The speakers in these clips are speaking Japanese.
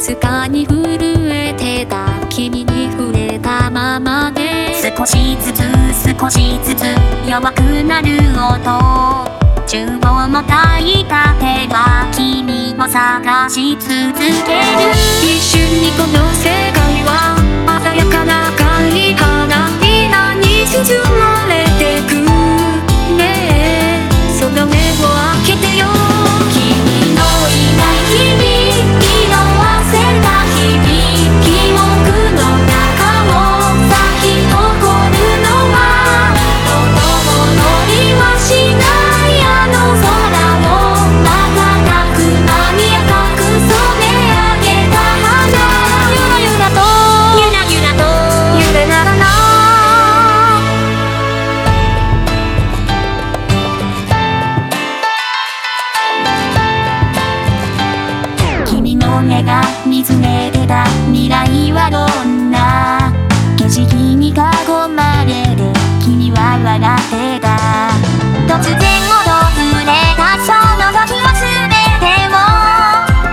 すかに震えてた。君に触れたままで。少しずつ少しずつ弱くなる音。厨房も炊いたてば君を探し続ける。一瞬にこの世界は鮮やかな君の目が見つめてた未来はどんな景色に囲まれて君は笑ってた突然訪れたその時は全てを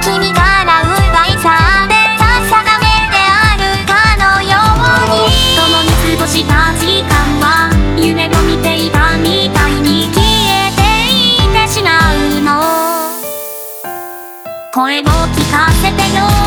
君から奪い去ってた定めであるかのように共に過ごした時間は夢を見ていたみたいに消えていってしまうの声をせてよ